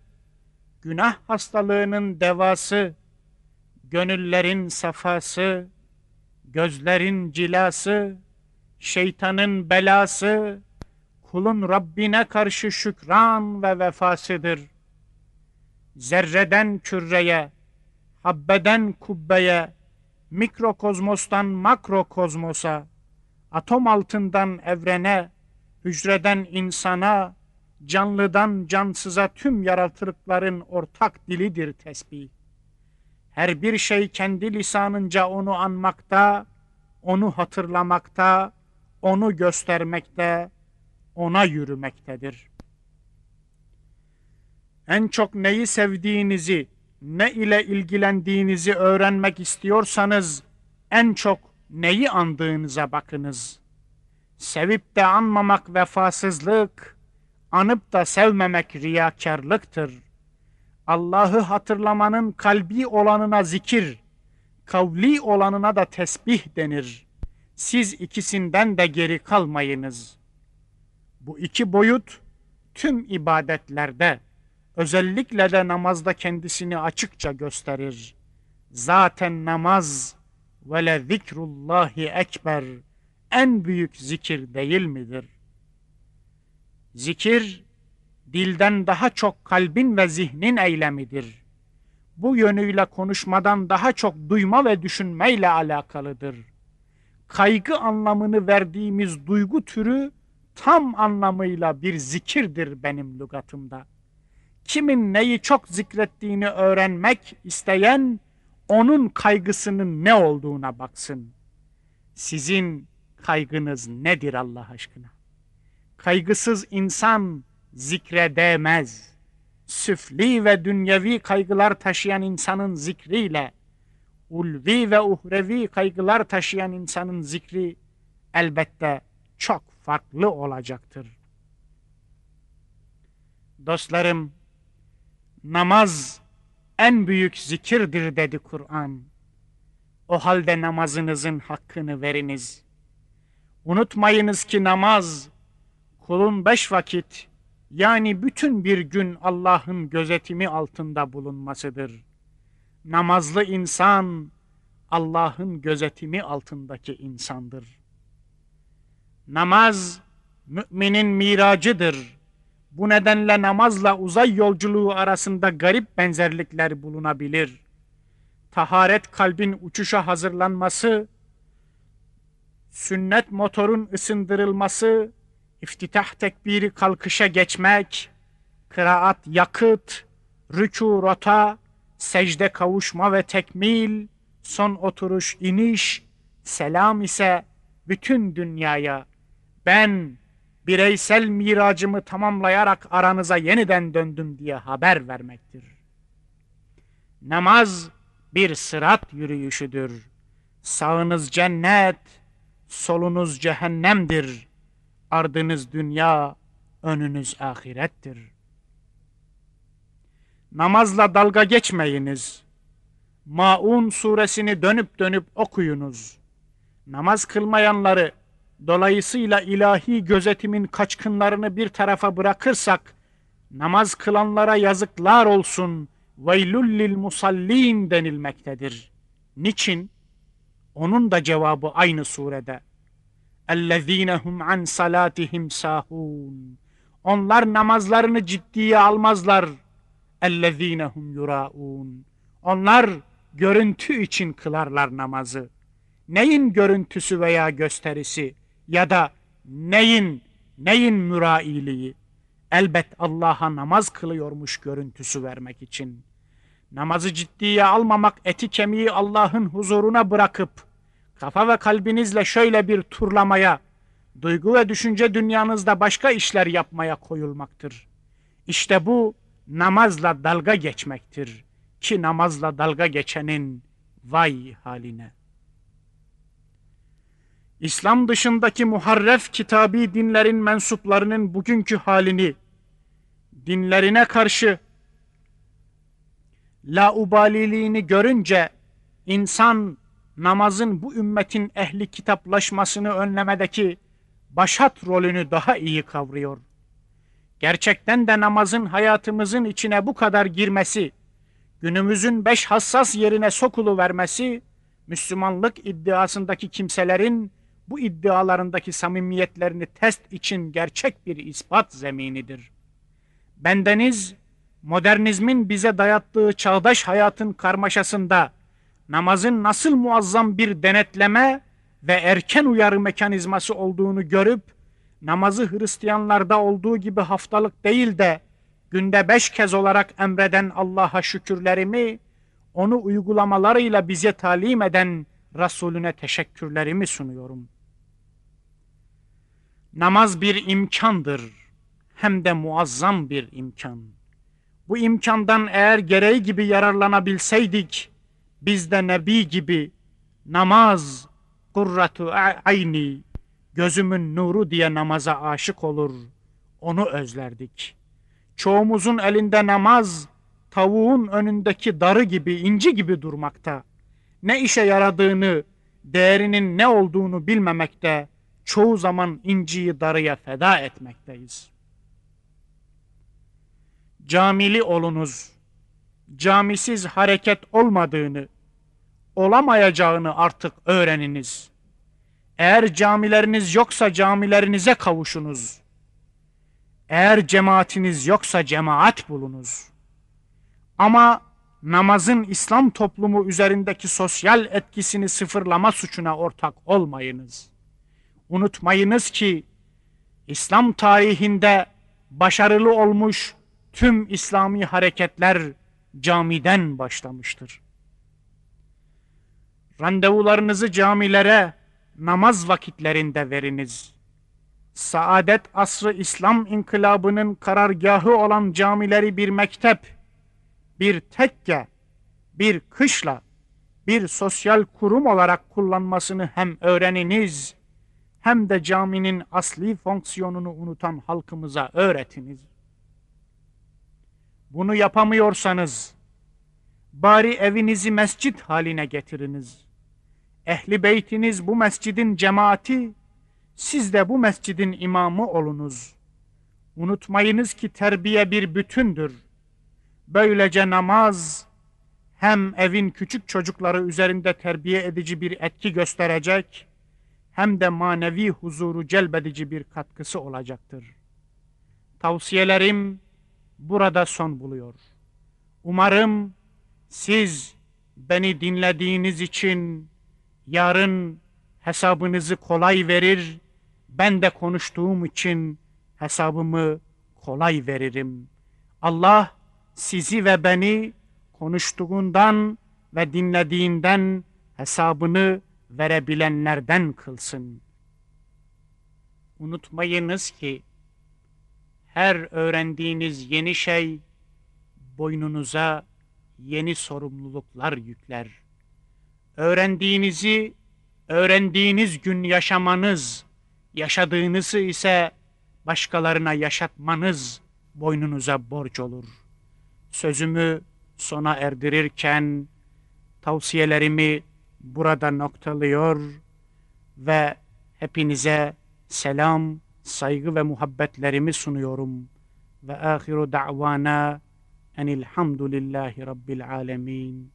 Speaker 1: günah hastalığının devası, gönüllerin safası, gözlerin cilası, şeytanın belası, kulun Rabbine karşı şükran ve vefasıdır. Zerreden küreye, habbeden kubbeye, mikrokozmostan makrokozmosa, atom altından evrene, hücreden insana, canlıdan cansıza tüm yaratıkların ortak dilidir tesbih. Her bir şey kendi lisanınca onu anmakta, onu hatırlamakta, onu göstermekte, ona yürümektedir. En çok neyi sevdiğinizi, ne ile ilgilendiğinizi öğrenmek istiyorsanız en çok neyi andığınıza bakınız. Sevip de anmamak vefasızlık, anıp da sevmemek riyakarlıktır.'' Allah'ı hatırlamanın kalbi olanına zikir, kavli olanına da tesbih denir. Siz ikisinden de geri kalmayınız. Bu iki boyut tüm ibadetlerde özellikle de namazda kendisini açıkça gösterir. Zaten namaz ve le zikrullahi ekber en büyük zikir değil midir? Zikir dilden daha çok kalbin ve zihnin eylemidir. Bu yönüyle konuşmadan daha çok duyma ve düşünmeyle alakalıdır. Kaygı anlamını verdiğimiz duygu türü tam anlamıyla bir zikirdir benim lügatımda. Kimin neyi çok zikrettiğini öğrenmek isteyen onun kaygısının ne olduğuna baksın. Sizin kaygınız nedir Allah aşkına? Kaygısız insan zikre değmez. Süfli ve dünyevi kaygılar taşıyan insanın zikriyle, ulvi ve uhrevi kaygılar taşıyan insanın zikri elbette çok farklı olacaktır. Dostlarım, namaz en büyük zikirdir dedi Kur'an. O halde namazınızın hakkını veriniz. Unutmayınız ki namaz, kulun beş vakit, yani bütün bir gün Allah'ın gözetimi altında bulunmasıdır. Namazlı insan, Allah'ın gözetimi altındaki insandır. Namaz, müminin miracıdır. Bu nedenle namazla uzay yolculuğu arasında garip benzerlikler bulunabilir. Taharet kalbin uçuşa hazırlanması, sünnet motorun ısındırılması, iftitah tekbiri kalkışa geçmek, kıraat yakıt, rükû rota, secde kavuşma ve tekmil, son oturuş iniş, selam ise bütün dünyaya ben bireysel miracımı tamamlayarak aranıza yeniden döndüm diye haber vermektir. Namaz bir sırat yürüyüşüdür. Sağınız cennet, solunuz cehennemdir. Ardınız dünya, önünüz ahirettir. Namazla dalga geçmeyiniz. Maun suresini dönüp dönüp okuyunuz. Namaz kılmayanları Dolayısıyla ilahi gözetimin kaçkınlarını bir tarafa bırakırsak, namaz kılanlara yazıklar olsun, veylullil musallin denilmektedir. Niçin? Onun da cevabı aynı surede. Ellezinehum an salatihim sahun. Onlar namazlarını ciddiye almazlar. Ellezinehum yuraun. Onlar görüntü için kılarlar namazı. Neyin görüntüsü veya gösterisi? Ya da neyin neyin mürailiği elbet Allah'a namaz kılıyormuş görüntüsü vermek için namazı ciddiye almamak eti kemiği Allah'ın huzuruna bırakıp kafa ve kalbinizle şöyle bir turlamaya duygu ve düşünce dünyanızda başka işler yapmaya koyulmaktır. İşte bu namazla dalga geçmektir ki namazla dalga geçenin vay haline. İslam dışındaki muharref kitabi dinlerin mensuplarının bugünkü halini, dinlerine karşı laubaliliğini görünce insan namazın bu ümmetin ehli kitaplaşmasını önlemedeki başat rolünü daha iyi kavruyor. Gerçekten de namazın hayatımızın içine bu kadar girmesi, günümüzün beş hassas yerine sokulu vermesi, Müslümanlık iddiasındaki kimselerin bu iddialarındaki samimiyetlerini test için gerçek bir ispat zeminidir. Bendeniz, modernizmin bize dayattığı çağdaş hayatın karmaşasında namazın nasıl muazzam bir denetleme ve erken uyarı mekanizması olduğunu görüp, namazı Hristiyanlarda olduğu gibi haftalık değil de günde beş kez olarak emreden Allah'a şükürlerimi, onu uygulamalarıyla bize talim eden Resulüne teşekkürlerimi sunuyorum.'' Namaz bir imkandır. Hem de muazzam bir imkan. Bu imkandan eğer gereği gibi yararlanabilseydik, biz de Nebi gibi namaz, kurratu ayni, gözümün nuru diye namaza aşık olur, onu özlerdik. Çoğumuzun elinde namaz, tavuğun önündeki darı gibi, inci gibi durmakta. Ne işe yaradığını, değerinin ne olduğunu bilmemekte, çoğu zaman inciyi darıya feda etmekteyiz. Camili olunuz, camisiz hareket olmadığını, olamayacağını artık öğreniniz. Eğer camileriniz yoksa camilerinize kavuşunuz. Eğer cemaatiniz yoksa cemaat bulunuz. Ama namazın İslam toplumu üzerindeki sosyal etkisini sıfırlama suçuna ortak olmayınız. Unutmayınız ki İslam tarihinde başarılı olmuş tüm İslami hareketler camiden başlamıştır. Randevularınızı camilere namaz vakitlerinde veriniz. Saadet asrı İslam inkılabının karargahı olan camileri bir mektep, bir tekke, bir kışla, bir sosyal kurum olarak kullanmasını hem öğreniniz, hem de caminin asli fonksiyonunu unutan halkımıza öğretiniz. Bunu yapamıyorsanız, bari evinizi mescit haline getiriniz. Ehli beytiniz bu mescidin cemaati, siz de bu mescidin imamı olunuz. Unutmayınız ki terbiye bir bütündür. Böylece namaz hem evin küçük çocukları üzerinde terbiye edici bir etki gösterecek, hem de manevi huzuru celbedici bir katkısı olacaktır. Tavsiyelerim burada son buluyor. Umarım siz beni dinlediğiniz için yarın hesabınızı kolay verir, ben de konuştuğum için hesabımı kolay veririm. Allah sizi ve beni konuştuğundan ve dinlediğinden hesabını verebilenlerden kılsın. Unutmayınız ki her öğrendiğiniz yeni şey boynunuza yeni sorumluluklar yükler. Öğrendiğinizi öğrendiğiniz gün yaşamanız, yaşadığınızı ise başkalarına yaşatmanız boynunuza borç olur. Sözümü sona erdirirken tavsiyelerimi burada noktalıyor ve hepinize selam, saygı ve muhabbetlerimi sunuyorum. Ve ahiru da'vana enilhamdülillahi rabbil alemin.